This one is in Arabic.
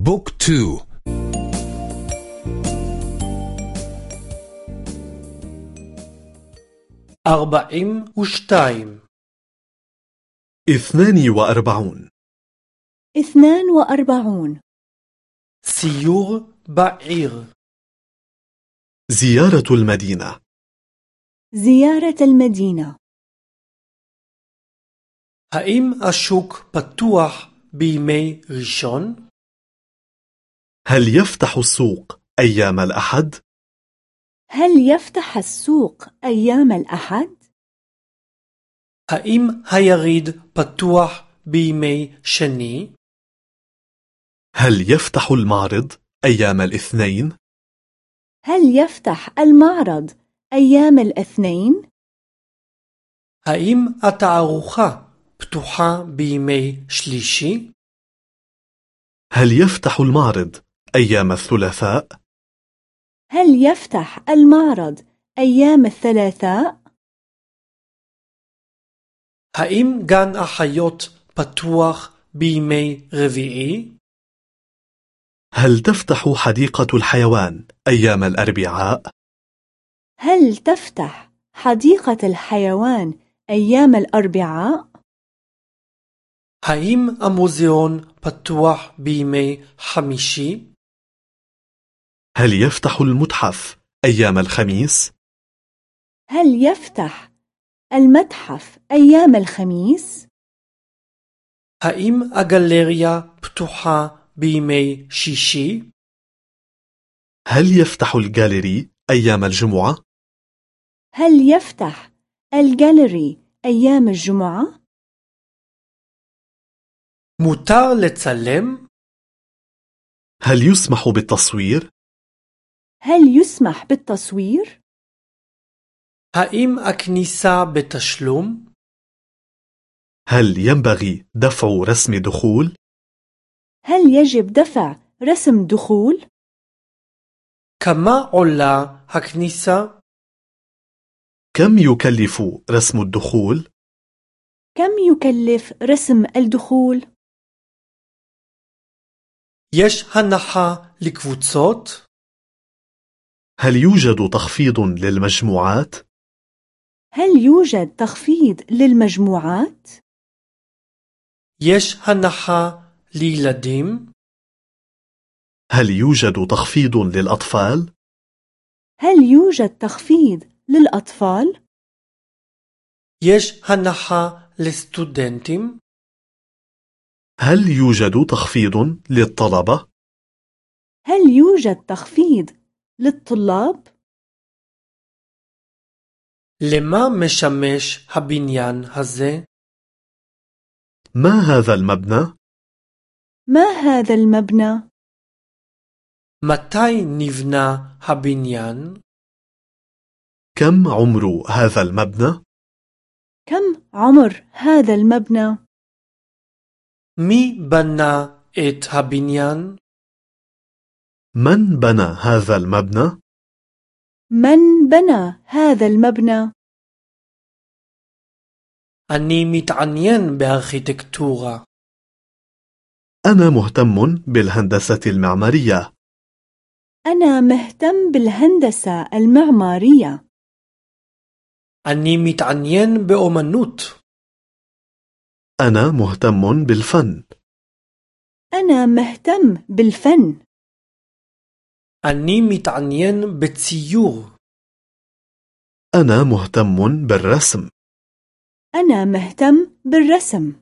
بوك تو أربعين وشتايم اثنان وأربعون اثنان وأربعون سيور بعير زيارة المدينة زيارة المدينة האם השוק פתוח בימי ראשון? هل يفتح السوق أيام الأحد؟ هل يفتح السوق أيام الأحد؟ האם היריד פתוח בימי שני? هل يفتح المعرض أيام الاثنين؟ هل يفتح المعرض أيام الاثنين؟ האם התערוכה פתוחה בימי שלישי? هل يفتح المعرض أيام الثلاثاء؟ هل يفتح المعرض أيام الثلاثاء؟ האם גן החיות פתוח בימי רביעי? هل تفتح حديقة الحيوان أيام الأربعاء؟ هل تفتح حديقة الحيوان أيام الأربعاء؟ האם המוזיאון פתוח בימי חמישי? هل يفتح المتحف أيام الخميس؟ هل يفتح المتحف أيام الخميس؟ האם הגלריה פתוחה בימי שישי? هل يفتح الجاليري أيام الجمعة؟ هل يفتح الجاليري أيام الجمعة؟ מותר לצלם? هل يسمح بالتصوير؟ هل يسمح بالتصوير؟ האם הכניסה בתשלום? هل ينبغي دفع رسم دخول؟ هل يجب دفع رسم دخول؟ כמה עולה הכניסה? كم يكلف رسم الدخول؟ كم يكلف رسم الدخول؟ יש הנחה לקבוצות? هل يوجد تخفيض للمجموعات؟ هل يوجد تخفيض للمجموعات؟ יש הנחה לילדים؟ هل يوجد تخفيض للأطفال؟ هل يوجد تخفيض للأطفال؟ יש הנחה לסטודנטים؟ هل يوجد تخفيض للطلبة؟ هل يوجد تخفيض للطلاب؟ למה משמש הבניין הזה? ما هذا المبنى؟ ما هذا المبنى؟ מתי נבנה הבניין? كم عمر هذا المبنى؟ كم عمر هذا المبنى؟ מי בנה את הבניין? من بنى هذا المبنى؟ من بنى هذا المبنى؟ أني متعنين بأرخيتكتورا أنا مهتم بالهندسة المعمارية. أنا مهتم بالهندسة المعمارية. أني متعنين بأمنوت. أنا مهتم بالفن. أنا مهتم بالفن. אני מתעניין בציור. أنا مهتم بالرسم أنا مهتم بالرسم.